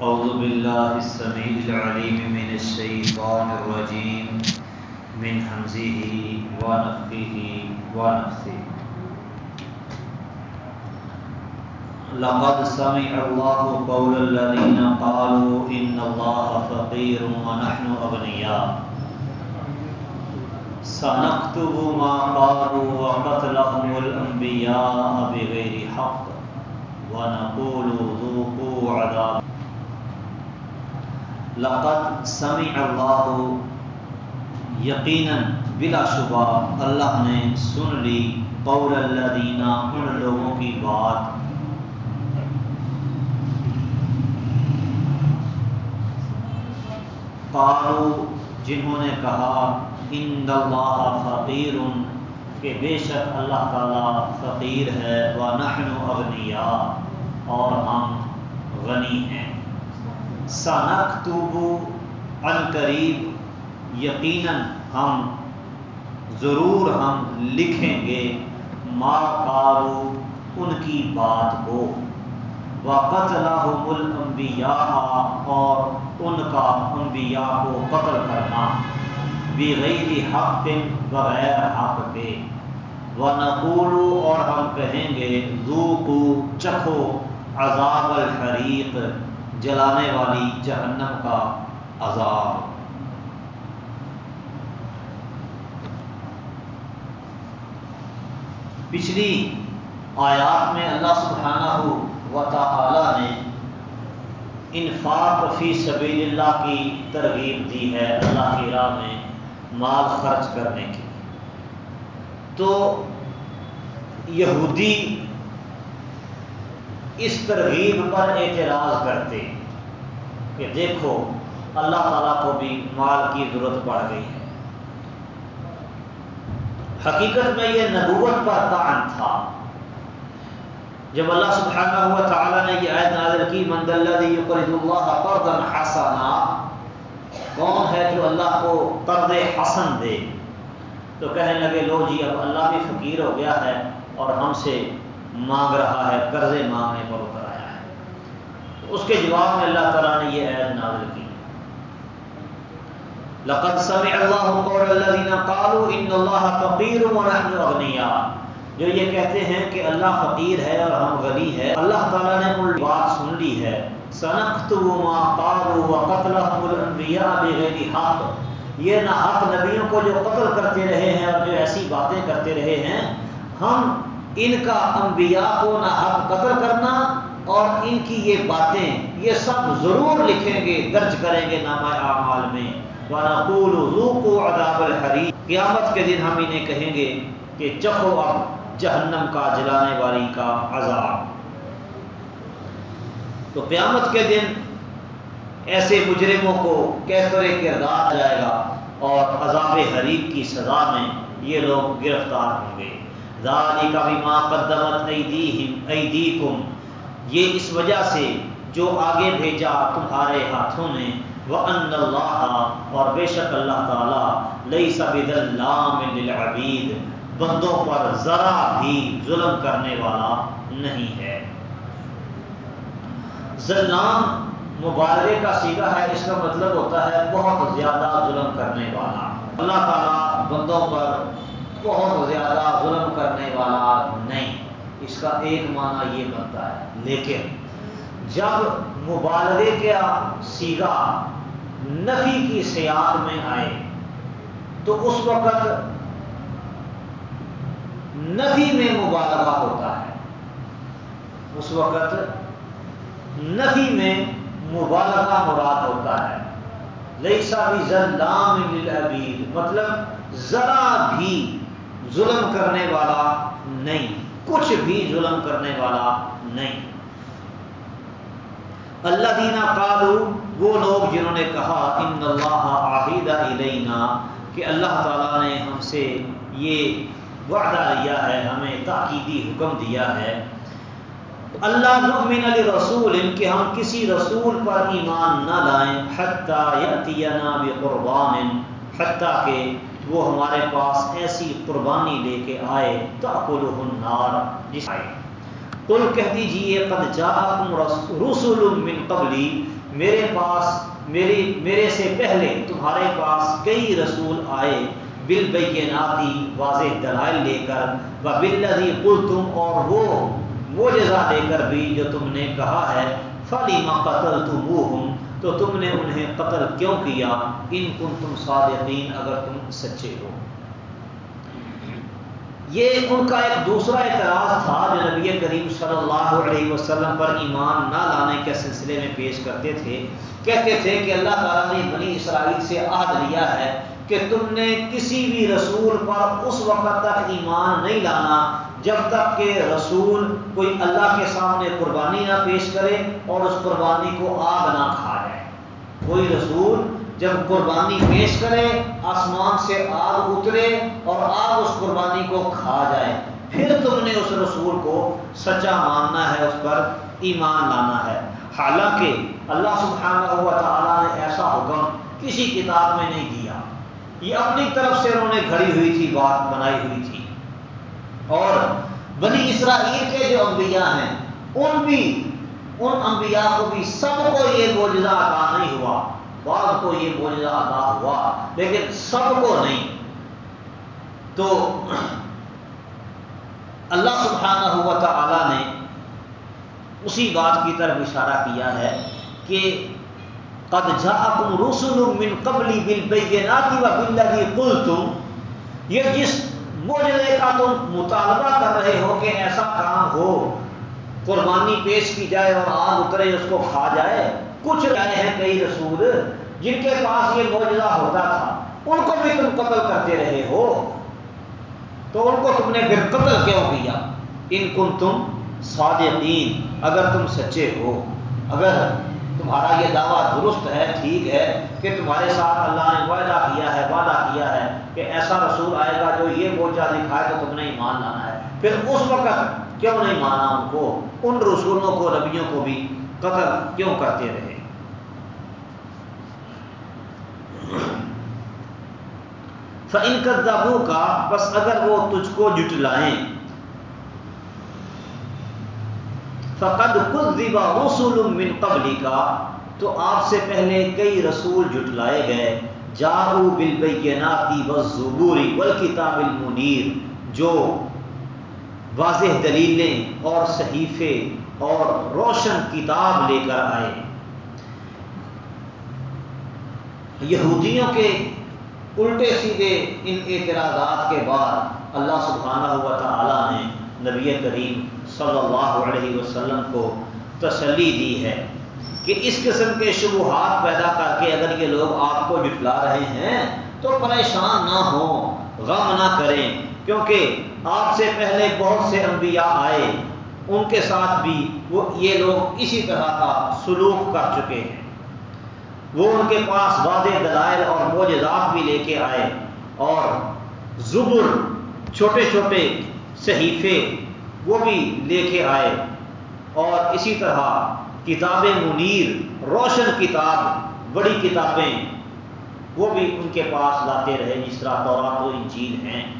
أعوذ بالله السميع العليم من الشيطان الرجيم. من حمزه ونفخه ونفثه لقد سمع الله قول الذين قالوا إن الله فقير ونحن أغنياء. سنكتب ما قالوا وقتلهم الأنبياء بغير حق. ونقول ذوقوا عذاب لقد سمع اللہ یقیناً بلا شبہ اللہ نے سن لی قول الذین ان لوگوں کی بات۔ قالوا، جنہوں نے کہا، ان اللہ فقیر، کہ بے شک اللہ تعالیٰ فقیر ہے و نحن اغنیا اور ہم غنی ہیں۔ سنک ان قریب یقیناً ہم، ضرور ہم لکھیں گے ما کارو ان کی بات کو۔ وقت لہم الانبیاء اور ان کا انبیاء کو قتل کرنا۔ بغیر حق بغیر حق کے۔ ونقول، اور ہم کہیں گے ذوقو چکھو عذاب الحریق۔ جلانے والی جہنم کا عذاب۔ پچھلی آیات میں اللہ سبحانہ و تعالی نے انفاق فی سبیل اللہ کی ترغیب دی ہے اللہ کی راہ میں مال خرچ کرنے کی تو یہودی اس ترغیب پر اعتراض کرتے کہ دیکھو، اللہ تعالیٰ کو بھی مال کی ضرورت پڑ گئی ہے۔ حقیقت میں یہ نبوت پر تعین تھا۔ جب اللہ سبحانہ ہوا تعالیٰ نے یہ عید نازل کی مند اللہ قرضا حسنا کون ہے جو اللہ کو قرض حسن دے؟ تو کہنے لگے، لو جی اب اللہ بھی فقیر ہو گیا ہے اور ہم سے مانگ رہا ہے، قرضے مانگنے پر اتر آیا ہے۔ اس کے جواب میں اللہ تعالیٰ نے یہ عید نازل کی۔ لقد سمع اللہ قول الذين قالوا ان اللہ فقیر ونحن اغنیاء جو یہ کہتے ہیں کہ اللہ فقیر ہے اور ہم غنی ہے اللہ تعالیٰ نے ان بات سن لی ہے۔ سنکتب ما قالوا وقتلهم الانبیاء بغیر حق۔ یہ نہ حق نبیوں کو جو قتل کرتے رہے ہیں اور جو ایسی باتیں کرتے رہے ہیں۔ ہم ان کا انبیاء کو نہ حق قتل کرنا اور ان کی یہ باتیں، یہ سب ضرور لکھیں گے، درج کریں گے نامہ اعمال میں۔ وَنَقُولُ ذُوقُوا عَذَابَ الْحَرِيقِ۔ قیامت کے دن ہم انہیں کہیں گے کہ چکھو اب جہنم کا جلانے والی کا عذاب۔ تو قیامت کے دن ایسے مجرموں کو کیسر کردار جائے گا اور عذاب حریق کی سزا میں یہ لوگ گرفتار ہوں گے۔ ذالک بما قدمت ایدیہم ایدیکم۔ یہ اس وجہ سے جو آگے بھیجا تمہارے ہاتھوں نے وان اللہ اور بے شک اللہ تعالی لیس بظلام للعبید بندوں پر ذرا بھی ظلم کرنے والا نہیں ہے۔ ظلام مبالغے کا سیدھا ہے، اس کا مطلب ہوتا ہے بہت زیادہ ظلم کرنے والا۔ اللہ تعالیٰ بندوں پر بہت زیادہ ظلم کرنے والا نہیں۔ اس کا ایک معنی یہ بنتا ہے۔ لیکن جب مبالغے کا سیگا نفی کی سیاق میں آئے، تو اس وقت نفی میں مبالغہ ہوتا ہے۔ اس وقت نفی میں مبالغہ مراد ہوتا ہے۔ لیسا بھی زلام مطلب ذرا بھی ظلم کرنے والا نہیں۔ کچھ بھی ظلم کرنے والا نہیں۔ اللہ دینا قالو وہ لوگ جنہوں نے کہا، ان اللہ عاہد علینا کہ اللہ تعالیٰ نے ہم سے یہ وعدہ لیا ہے، ہمیں تاکیدی حکم دیا ہے۔ اللہ نؤمن علی رسول ان کے ہم کسی رسول پر ایمان نہ لائیں، حتیٰ یأتینا بقربان، حتیٰ کہ وہ ہمارے پاس ایسی قربانی لے کے آئے تاکلہ النار، جس آئے۔ قل کہہ دیجیے، قد جاءکم رسول من قبلی، میرے پاس میری میرے سے پہلے تمہارے پاس کئی رسول آئے۔ بل بیناتی واضح دلائل لے کر، و بلدی کل تم اور وہ وہ جزا دے کر بھی جو تم نے کہا ہے فلی قتل تم تو تم نے انہیں قتل کیوں کیا؟ ان کن تم صادقین، اگر تم سچے ہو۔ یہ ان کا ایک دوسرا اعتراض تھا جو نبی کریم صلی اللہ علیہ وسلم پر ایمان نہ لانے کے سلسلے میں پیش کرتے تھے۔ کہتے تھے کہ اللہ تعالیٰ نے بنی اسرائیل سے عہد لیا ہے کہ تم نے کسی بھی رسول پر اس وقت تک ایمان نہیں لانا، جب تک کہ رسول کوئی اللہ کے سامنے قربانی نہ پیش کرے اور اس قربانی کو آگ نہ کھا۔ کوئی رسول جب قربانی پیش کرے، آسمان سے آگ اترے اور آگ اس قربانی کو کھا جائے، پھر تم نے اس رسول کو سچا ماننا ہے، اس پر ایمان لانا ہے۔ حالانکہ اللہ سبحانہ ہوا تعالیٰ نے ایسا حکم کسی کتاب میں نہیں دیا یہ اپنی طرف سے انہوں نے گھڑی ہوئی تھی، بات بنائی ہوئی تھی۔ اور بنی اسرائیل کے جو انبیاء ہیں، ان بھی ان انبیاء کو بھی سب کو یہ موجودہ عطا نہیں ہوا۔ بعض کو یہ موجودہ عطا ہوا، لیکن سب کو نہیں۔ تو اللہ سبحانہ ہوا تعالی نے اسی بات کی طرف اشارہ کیا ہے کہ قد جاءکم رسل من قبلی بالبینات و قلتم۔ یہ جس موجودے کا تم مطالبہ کر رہے ہو کہ ایسا کام ہو قربانی پیش کی جائے اور آگ اترے، اس کو کھا جائے۔ کچھ آئے ہیں، کئی رسول، جن کے پاس یہ موجودہ ہوتا تھا، ان کو بھی تم قتل کرتے رہے ہو۔ تو ان کو تم نے پھر قتل کیوں کیا؟ ان کن تم صادقین، اگر تم سچے ہو۔ اگر تمہارا یہ دعویٰ درست ہے، ٹھیک ہے کہ تمہارے ساتھ اللہ نے وعدہ کیا ہے، وعدہ کیا ہے کہ ایسا رسول آئے گا جو یہ موجہ دکھائے تو تم نے ایمان لانا ہے۔ پھر اس وقت کیوں نہیں مانا ان کو؟ ان رسولوں کو، نبیوں کو بھی قتل کیوں کرتے رہے؟ فن کردابو کا بس اگر وہ تجھ کو جٹلائیں فقد کذبا رسول من قبلی کا تو آپ سے پہلے کئی رسول جٹلائے گئے۔ جارو بالبیناتی والزبوری والکتاب المنیر، جو واضح دلیلیں اور صحیفے اور روشن کتاب لے کر آئے یہودیوں کے الٹے سیدھے ان اعتراضات کے بعد اللہ سبحانہ ہوا تعالیٰ نے نبی کریم صلی اللہ علیہ وسلم کو تسلی دی ہے کہ اس قسم کے شبہات پیدا کر کے اگر یہ لوگ آپ کو جٹلا رہے ہیں تو پریشان نہ ہوں، غم نہ کریں۔ کیونکہ آپ سے پہلے بہت سے انبیاء آئے، ان کے ساتھ بھی وہ یہ لوگ اسی طرح کا سلوک کر چکے ہیں۔ وہ ان کے پاس واضح دلائل اور موجزات بھی لے کے آئے اور زبر، چھوٹے چھوٹے صحیفے وہ بھی لے کے آئے۔ اور اسی طرح کتاب منیر، روشن کتاب، بڑی کتابیں وہ بھی ان کے پاس لاتے رہے۔ جس طرح دورات و انجیل ہیں۔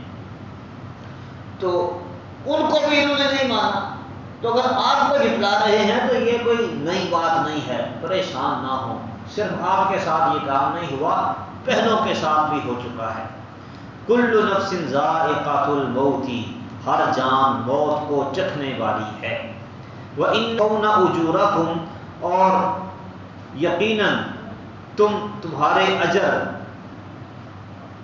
تو ان کو بھی انہوں نے نہیں مانا۔ تو اگر آپ کو جٹلا رہے ہیں تو یہ کوئی نئی بات نہیں ہے۔ پریشان نہ ہو صرف آپ کے ساتھ یہ کام نہیں ہوا، پہلوں کے ساتھ بھی ہو چکا ہے۔ کل نفس ذائقات الموتی ہر جان موت کو چکھنے والی ہے۔ وہ ان اجورا اور یقیناً تم تمہارے اجر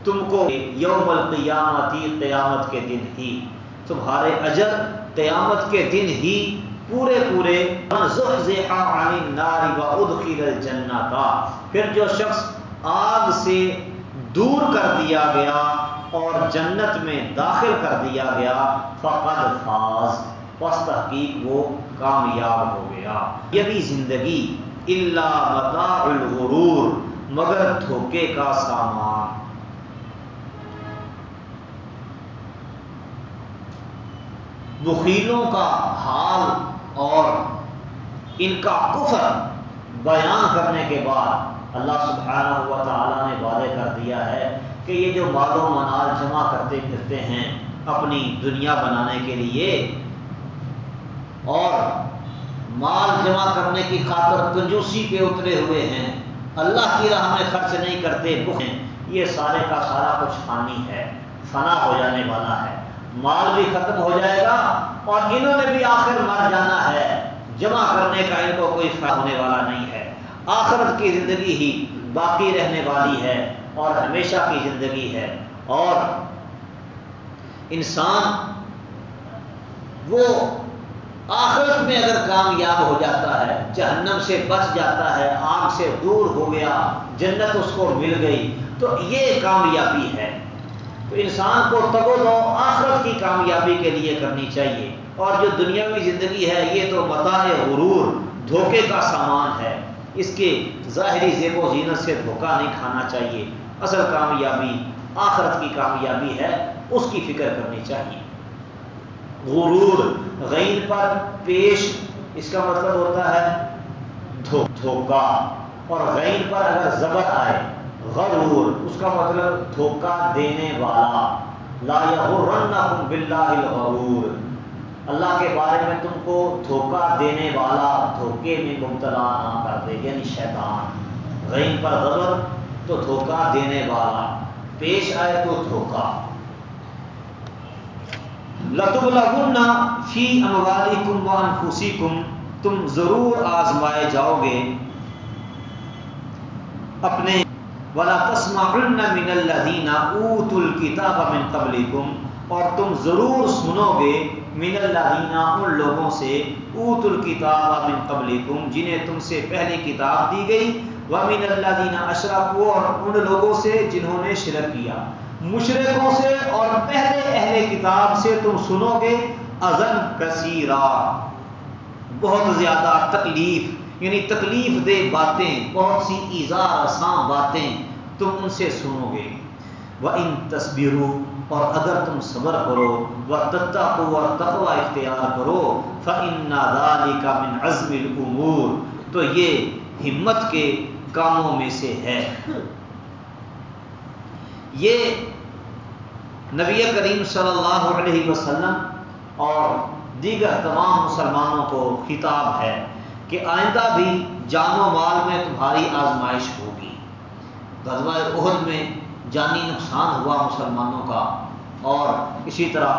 تم کو یوم القیامتی قیامت کے دن ہی، تمہارے اجر قیامت کے دن ہی پورے پورے جنتا پھر جو شخص آگ سے دور کر دیا گیا اور جنت میں داخل کر دیا گیا، فقد فاز، پس تحقیق وہ کامیاب ہو گیا۔ یہ بھی زندگی اللہ متاع الغرور، مگر دھوکے کا سامان۔ بخیلوں کا حال اور ان کا کفر بیان کرنے کے بعد اللہ سبحانہ ہوا تعالیٰ نے وعدے کر دیا ہے کہ یہ جو مال و منال جمع کرتے پھرتے ہیں اپنی دنیا بنانے کے لیے اور مال جمع کرنے کی خاطر کنجوسی پہ اترے ہوئے ہیں، اللہ کی راہ میں خرچ نہیں کرتے، بخ ہیں یہ سارے کا سارا کچھ فانی ہے، فنا ہو جانے والا ہے۔ مال بھی ختم ہو جائے گا اور انہوں نے بھی آخر مر جانا ہے۔ جمع کرنے کا ان کو کوئی فائدہ ہونے والا نہیں ہے۔ آخرت کی زندگی ہی باقی رہنے والی ہے اور ہمیشہ کی زندگی ہے۔ اور انسان وہ آخرت میں اگر کامیاب ہو جاتا ہے، جہنم سے بچ جاتا ہے، آگ سے دور ہو گیا، جنت اس کو مل گئی، تو یہ کامیابی ہے۔ تو انسان کو تگ و دو آخرت کی کامیابی کے لیے کرنی چاہیے۔ اور جو دنیاوی زندگی ہے، یہ تو متاع غرور، دھوکے کا سامان ہے۔ اس کے ظاہری زیب و زینت سے دھوکہ نہیں کھانا چاہیے۔ اصل کامیابی آخرت کی کامیابی ہے، اس کی فکر کرنی چاہیے۔ غرور غین پر پیش، اس کا مطلب ہوتا ہے دھوکا اور غین پر اگر زبر آئے غرور، اس کا مطلب دھوکا دینے والا۔ لا یغرنکم باللہ الغرور۔ اللہ کے بارے میں تم کو دھوکا دینے والا دھوکے میں مبتلا نہ کر دے یعنی شیطان۔ غین پر غبر تو دھوکا دینے والا۔ پیش آئے تو دھوکا لتبلغن فی اموالکم و انفسکم، تم ضرور آزمائے جاؤ گے۔ اپنے ولا تسمعن من الذین اوتوا الکتاب من قبلکم اور تم ضرور سنو گے من الذین ان لوگوں سے اوت الکتاب من قبلکم جنہیں تم سے پہلے کتاب دی گئی، ومن الذین اشرکوا اور ان لوگوں سے جنہوں نے شرک کیا۔ مشرقوں سے اور پہلے اہل کتاب سے تم سنو گے ازن کثیرہ۔ بہت زیادہ تکلیف یعنی تکلیف دہ باتیں، بہت سی ایزا آسان باتیں۔ تم ان سے سنو گے۔ وہ ان تصویروں اور اگر تم صبر کرو وہ تتا کو اور تقوا اختیار کرو فن دالی کا من عزم العمور تو یہ ہمت کے کاموں میں سے ہے۔ یہ نبی کریم صلی اللہ علیہ وسلم اور دیگر تمام مسلمانوں کو خطاب ہے کہ آئندہ بھی جان و مال میں تمہاری آزمائش ہوگی غزوہ عہد میں جانی نقصان ہوا مسلمانوں کا اور اسی طرح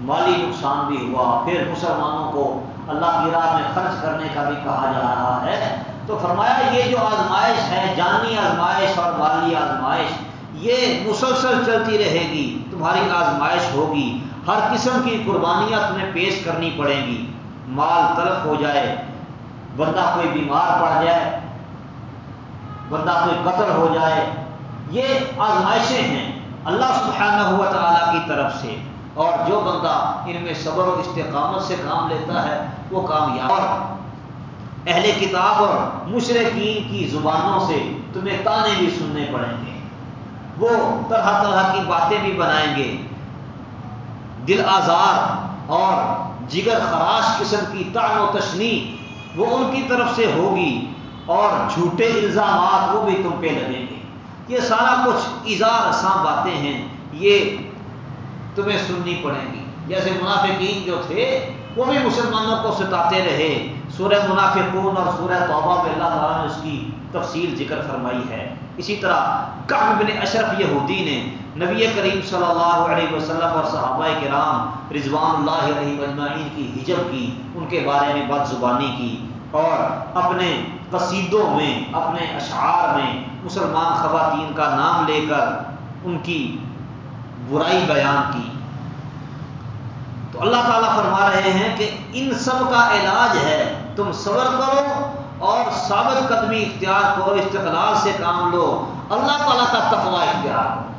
مالی نقصان بھی ہوا۔ پھر مسلمانوں کو اللہ کی راہ میں خرچ کرنے کا بھی کہا جا رہا ہے۔ تو فرمایا یہ جو آزمائش ہے، جانی آزمائش اور مالی آزمائش، یہ مسلسل چلتی رہے گی، تمہاری آزمائش ہوگی۔ ہر قسم کی قربانیاں تمہیں پیش کرنی پڑیں گی۔ مال تلف ہو جائے، بندہ کوئی بیمار پڑ جائے بندہ کوئی قتل ہو جائے، یہ آزمائشیں ہیں اللہ سبحانہ ہوا تعالیٰ کی طرف سے۔ اور جو بندہ ان میں صبر و استقامت سے کام لیتا ہے، وہ کامیاب اور اہل کتاب اور مشرقین کی زبانوں سے تمہیں تانے بھی سننے پڑیں گے۔ وہ طرح طرح کی باتیں بھی بنائیں گے۔ دل آزار اور جگر خراش قسم کی تعن و تشنی وہ ان کی طرف سے ہوگی۔ اور جھوٹے الزامات وہ بھی تم پہ لگیں گے۔ یہ سارا کچھ اظہار آسان باتیں ہیں۔ یہ تمہیں سننی پڑیں گی۔ جیسے منافقین جو تھے، وہ بھی مسلمانوں کو ستاتے رہے۔ سورہ منافقون اور سورہ توبہ میں اللہ تعالیٰ نے اس کی تفصیل ذکر فرمائی ہے۔ اسی طرح کعب بن اشرف یہودی نے نبی کریم صلی اللہ علیہ وسلم اور صحابہ کرام رضوان اللہ علیہ مجمعین کی حجب کی، ان کے بارے میں بد زبانی کی۔ اور اپنے قصیدوں میں، اپنے اشعار میں مسلمان خواتین کا نام لے کر ان کی برائی بیان کی۔ تو اللہ تعالیٰ فرما رہے ہیں کہ ان سب کا علاج ہے، تم صبر کرو اور ثابت قدمی اختیار کرو، استقلال سے کام لو۔ اللہ تعالیٰ کا تقوا اختیار۔ کرو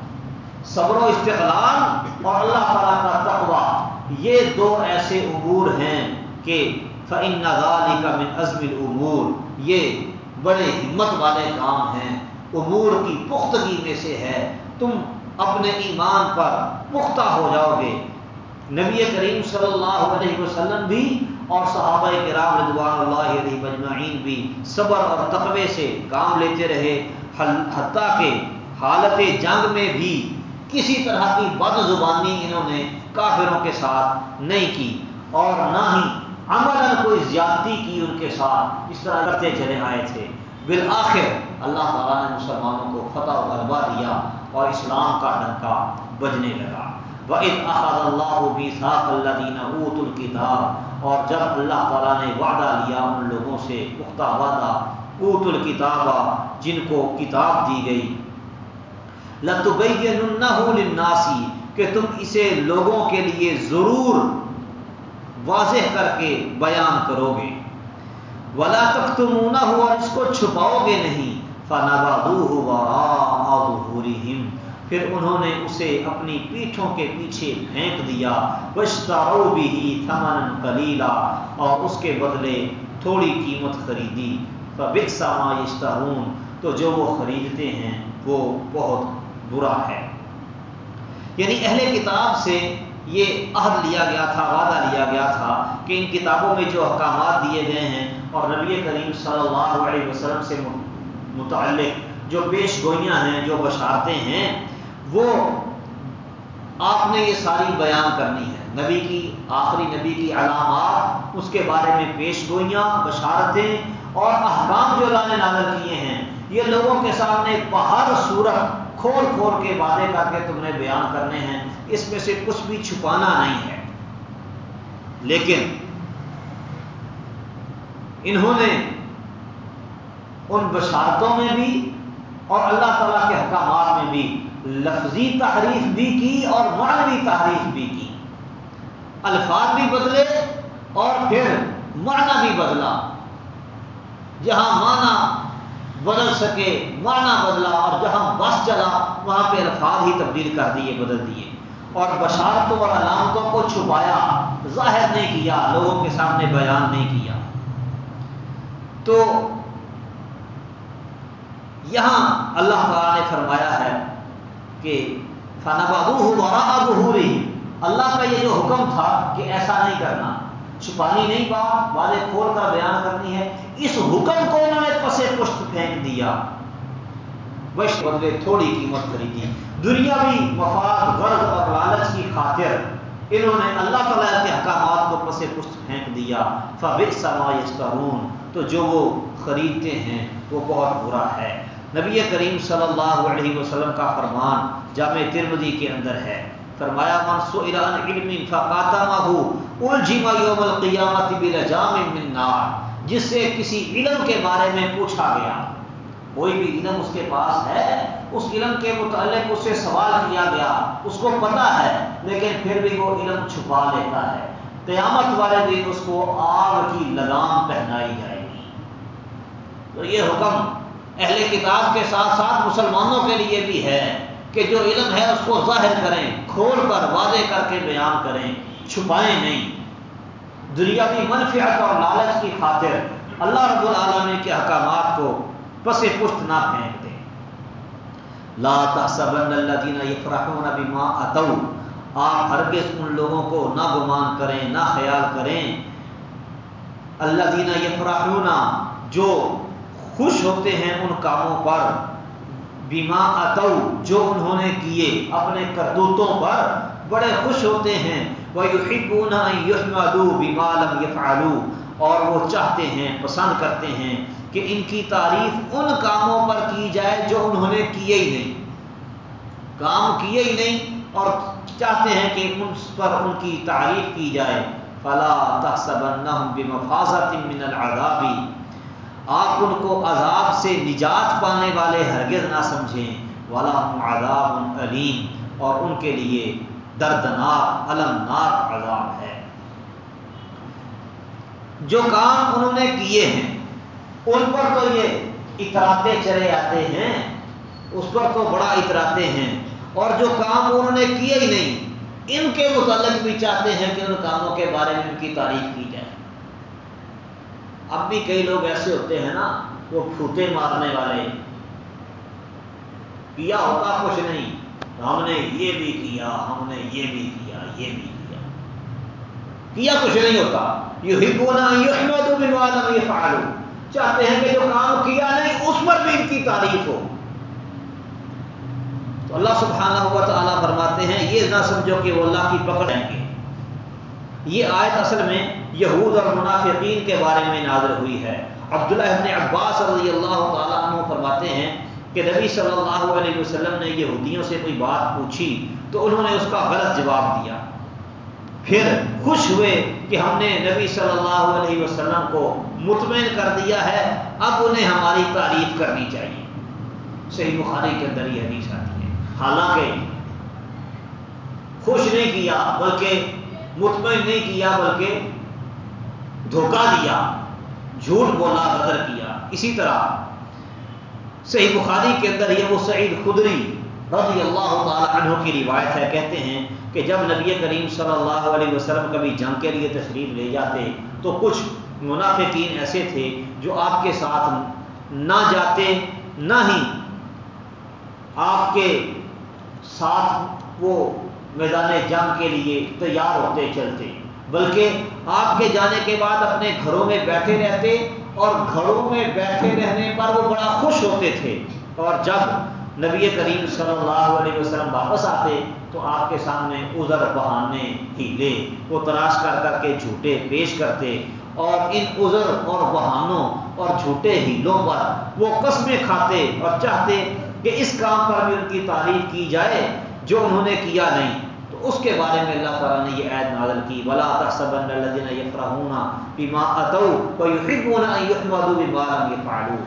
صبر و استقلال اور اللہ تعالیٰ کا تقوا یہ دو ایسے امور ہیں کہ فعن نظالی کا من عزم العمور یہ بڑے ہمت والے کام ہیں۔ امور کی پختگی میں سے ہے۔ تم اپنے ایمان پر پختہ ہو جاؤ گے۔ نبی کریم صلی اللہ علیہ وسلم بھی اور صحابہ کرام رضوان اللہ علیہ مجمعین بھی صبر اور تقوی سے کام لیتے رہے۔ حتیٰ کہ حالت جنگ میں بھی کسی طرح کی بد زبانی انہوں نے کافروں کے ساتھ نہیں کی اور نہ ہی عمل کوئی زیادتی کی ان کے ساتھ اس طرح کرتے چلے آئے تھے۔ بالآخر اللہ تعالیٰ نے مسلمانوں کو فتح و غلبہ دیا اور اسلام کا ڈنکا بجنے لگا۔ وَإِذْ أَخَذَ اللَّهُ مِيثَاقَ الَّذِينَ أُوتُوا الْكِتَابَ۔ اور جب اللہ تعالیٰ نے وعدہ لیا ان لوگوں سے، پختہ وعدہ اوت الکتاب جن کو کتاب دی گئی۔ لَتُبَيَّنُنَّهُ لِلنَّاسِ، کہ تم اسے لوگوں کے لیے ضرور واضح کر کے بیان کرو گے۔ ولا تختمونہ اور اس کو چھپاؤ گے نہیں۔ فنبذوه وراء پھر انہوں نے اسے اپنی پیٹھوں کے پیچھے پھینک دیا۔ وشتروا به ثمنا قليلا۔ اور اس کے بدلے تھوڑی قیمت خریدی۔ فبئس ما یشترون تو جو وہ خریدتے ہیں وہ بہت برا ہے۔ یعنی اہل کتاب سے یہ عہد لیا گیا تھا، وعدہ لیا گیا تھا کہ ان کتابوں میں جو احکامات دیے گئے ہیں اور نبی کریم صلی اللہ علیہ وسلم سے متعلق جو پیش گوئیاں ہیں، جو بشارتیں ہیں، وہ آپ نے یہ ساری بیان کرنی ہے۔ نبی کی آخری نبی کی علامات، اس کے بارے میں پیش گوئیاں، بشارتیں اور احکام جو اللہ نے نازل کیے ہیں، یہ لوگوں کے سامنے بہر صورت کھول کھول کے وعدے کر کے تم نے بیان کرنے ہیں۔ اس میں سے کچھ بھی چھپانا نہیں ہے۔ لیکن انہوں نے ان بشارتوں میں بھی اور اللہ تعالیٰ کے احکامات میں بھی لفظی تحریف بھی کی اور معنوی تحریف بھی کی۔ الفاظ بھی بدلے اور پھر معنی بھی بدلا۔ جہاں معنی بدل سکے، معنی بدلا اور جہاں بس چلا، وہاں پہ الفاظ ہی تبدیل کر دیے، بدل دیے۔ اور بشارتوں اور علامتوں کو چھپایا، ظاہر نہیں کیا، لوگوں کے سامنے بیان نہیں کیا۔ تو یہاں اللہ تعالیٰ نے فرمایا ہے کہ فن بابو ہو اللہ کا یہ جو حکم تھا کہ ایسا نہیں کرنا، چھپانی نہیں بات واضح کھول کر بیان کرنی ہے، اس حکم کو انہوں نے پسے پشت پھینک دیا۔ وش بدلے تھوڑی قیمت خریدی۔ دنیا بھی مفاد، غرض اور لالچ کی خاطر انہوں نے اللہ تعالیٰ کے احکامات کو پسے پشت پھینک دیا۔ فبر سما یشترون تو جو وہ خریدتے ہیں، وہ بہت برا ہے۔ نبی کریم صلی اللہ علیہ وسلم کا فرمان جامع ترمدی کے اندر ہے۔ فرمایا، من سئل عن علم فقاتمه الجم يوم القیامت بلجام من نار۔ جس سے کسی علم کے بارے میں پوچھا گیا۔ کوئی بھی علم اس کے پاس ہے، اس علم کے متعلق اس سے سوال کیا گیا، اس کو پتا ہے، لیکن پھر بھی وہ علم چھپا لیتا ہے۔ قیامت والے دن اس کو آگ کی لگام پہنائی جائے گی۔ تو یہ حکم اہل کتاب کے ساتھ ساتھ مسلمانوں کے لیے بھی ہے کہ جو علم ہے اس کو ظاہر کریں، کھول کر، واضح کر کے بیان کریں، چھپائیں نہیں۔ دنیاوی منفیت اور لالچ کی خاطر اللہ رب العالمین کے احکامات کو پس پشت نہ پھینک دیں لا تحسبن الذين يفرحون بما اتوا۔ آپ ہرگز ان لوگوں کو نہ گمان کریں، نہ خیال کریں۔ الذين يفرحون جو خوش ہوتے ہیں ان کاموں پر۔ بیما اتو جو انہوں نے کیے اپنے کرتوتوں پر۔ بڑے خوش ہوتے ہیں۔ وہ یحمدوا بما لم يفعلوا۔ اور وہ چاہتے ہیں، پسند کرتے ہیں۔ کہ ان کی تعریف ان کاموں پر کی جائے جو انہوں نے کیے ہی نہیں۔ کام کیے ہی نہیں اور چاہتے ہیں کہ ان پر ان کی تعریف کی جائے۔ فلا تحسبنهم بمفازه من العذاب۔ آپ ان کو عذاب سے نجات پانے والے ہرگز نہ سمجھیں۔ والا عذاب علیم اور ان کے لیے دردناک المناک عذاب ہے۔ جو کام انہوں نے کیے ہیں ان پر تو یہ اتراتے چلے آتے ہیں، اس پر تو بڑا اتراتے ہیں۔ اور جو کام انہوں نے کیے ہی نہیں، ان کے متعلق بھی چاہتے ہیں کہ ان کاموں کے بارے میں ان کی تعریف کی جائے۔ اب بھی کئی لوگ ایسے ہوتے ہیں نا، وہ پھوتے مارنے والے۔ کیا ہوتا کچھ نہیں، ہم نے یہ بھی کیا، ہم نے یہ بھی کیا، یہ بھی کیا۔ کیا کچھ نہیں ہوتا۔ یہ ہبونا یہ فعلو چاہتے ہیں کہ جو کام کیا نہیں، اس پر بھی ان کی تعریف ہو۔ تو اللہ سبحانہ ہوا تعالیٰ فرماتے ہیں، یہ نہ سمجھو کہ وہ اللہ کی پکڑ گے۔ یہ آیت اصل میں یہود اور منافقین کے بارے میں نازل ہوئی ہے۔ عبداللہ ابن عباس رضی اللہ تعالیٰ عنہ فرماتے ہیں کہ نبی صلی اللہ علیہ وسلم نے یہودیوں سے کوئی بات پوچھی تو انہوں نے اس کا غلط جواب دیا۔ پھر خوش ہوئے کہ ہم نے نبی صلی اللہ علیہ وسلم کو مطمئن کر دیا ہے، اب انہیں ہماری تعریف کرنی چاہیے۔ صحیح بخاری کے اندر یہ حدیث آتی ہے۔ حالانکہ خوش نہیں کیا بلکہ مطمئن نہیں کیا بلکہ دھوکہ دیا، جھوٹ بولا، غدر کیا۔ اسی طرح صحیح بخاری کے اندر یہ وہ سعید خدری رضی اللہ تعالی عنہ کی روایت ہے، کہتے ہیں کہ جب نبی کریم صلی اللہ علیہ وسلم کبھی جنگ کے لیے تشریف لے جاتے تو کچھ منافقین ایسے تھے جو آپ کے ساتھ نہ جاتے، نہ ہی آپ کے ساتھ وہ میدان جنگ کے لیے تیار ہوتے چلتے۔ بلکہ آپ کے جانے کے بعد اپنے گھروں میں بیٹھے رہتے اور گھروں میں بیٹھے رہنے پر وہ بڑا خوش ہوتے تھے۔ اور جب نبی کریم صلی اللہ علیہ وسلم واپس آتے تو آپ کے سامنے ازر بہانے ہی لے۔ وہ تلاش کر کر کے جھوٹے پیش کرتے اور ان عذر اور بہانوں اور جھوٹے ہیلوں پر وہ قسمیں کھاتے اور چاہتے کہ اس کام پر بھی ان کی تعریف کی جائے جو انہوں نے کیا نہیں۔ تو اس کے بارے میں اللہ تعالیٰ نے یہ عید نازل کی۔ ولا تحسبن الذين يفرحون بما اتوا ويحبون ان يحمدوا بما لم يفعلوا۔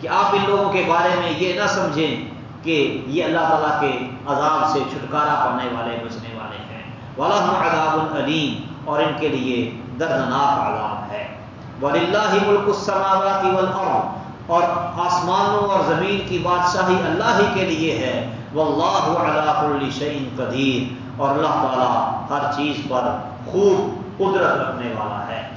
کہ آپ ان لوگوں کے بارے میں یہ نہ سمجھیں کہ یہ اللہ تعالیٰ کے عذاب سے چھٹکارا پانے والے، بچنے والے ہیں۔ وَلَهُمْ عَذَابٌ عَلِيمٌ اور ان کے لیے دردناک عذاب ہے۔ وللہ ملک السماوات والارض اور آسمانوں اور زمین کی بادشاہی اللہ ہی کے لیے ہے۔ واللہ علی کل شیء قدیر اور اللہ تعالی ہر چیز پر خوب قدرت رکھنے والا ہے۔